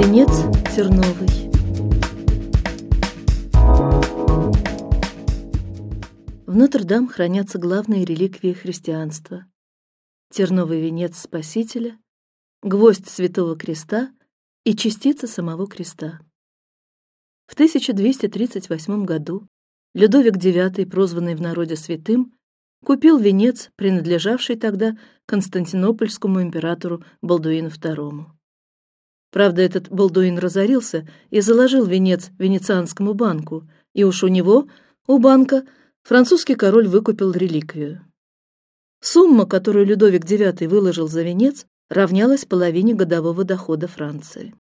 Венец терновый. В Нотр-Дам хранятся главные реликвии христианства: терновый венец Спасителя, гвоздь Святого Креста и частица самого креста. В 1238 году Людовик IX, прозванный в народе святым, купил венец, принадлежавший тогда Константинопольскому императору Балдуину II. Правда, этот Балдуин разорился и заложил венец венецианскому банку, и уж у него, у банка, французский король выкупил реликвию. Сумма, которую Людовик IX выложил за венец, равнялась половине годового дохода Франции.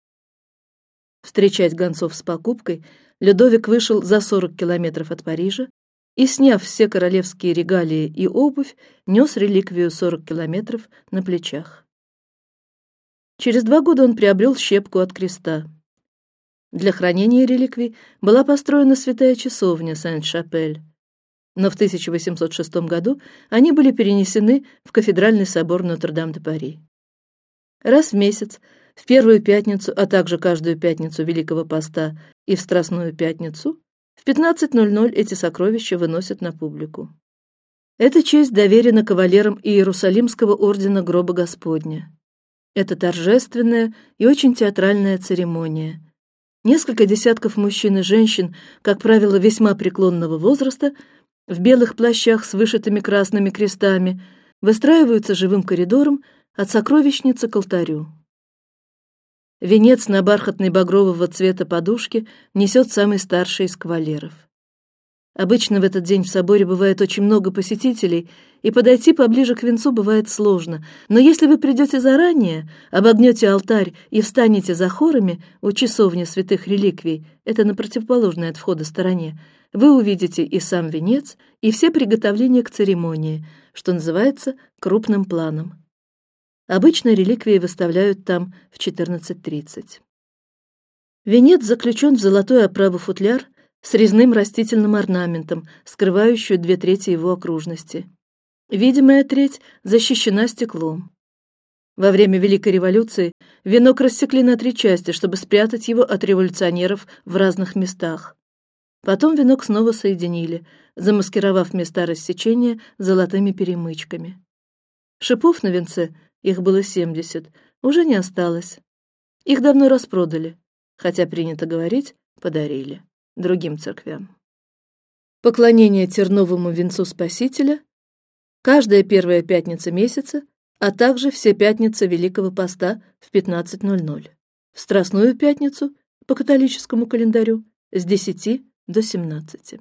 Встречать гонцов с покупкой Людовик вышел за сорок километров от Парижа и, сняв все королевские регалии и обувь, нес реликвию сорок километров на плечах. Через два года он приобрел щепку от креста. Для хранения реликвий была построена святая часовня Сент-Шапель, но в 1806 году они были перенесены в кафедральный собор Нотр-Дам-де-Пари. Раз в месяц, в первую пятницу, а также каждую пятницу Великого Поста и в Страстную пятницу, в 15:00 эти сокровища выносят на публику. Эта честь доверена кавалерам Иерусалимского ордена Гроба Господня. Это торжественная и очень театральная церемония. Несколько десятков мужчин и женщин, как правило, весьма преклонного возраста, в белых плащах с вышитыми красными крестами, выстраиваются живым коридором от сокровищницы к алтарю. Венец на бархатной багрового цвета подушке несет самый старший из кавалеров. Обычно в этот день в соборе бывает очень много посетителей, и подойти поближе к венцу бывает сложно. Но если вы придете заранее, обогнете алтарь и встанете за хорами у часовни святых реликвий, это на противоположной от входа стороне, вы увидите и сам венец, и все приготовления к церемонии, что называется крупным планом. Обычно реликвии выставляют там в 14:30. Венец заключен в золотой оправу футляр с резным растительным орнаментом, скрывающую две трети его окружности. Видимая треть защищена стеклом. Во время Великой революции венок рассекли на три части, чтобы спрятать его от революционеров в разных местах. Потом венок снова соединили, замаскировав места рассечения золотыми перемычками. Шипов на венце, их было семьдесят, уже не осталось. Их давно распродали, хотя принято говорить, подарили другим церквям. Поклонение терновому венцу Спасителя каждая первая пятница месяца, а также все пятницы Великого Поста в 15:00. В Страстную пятницу по католическому календарю с 10 до 17.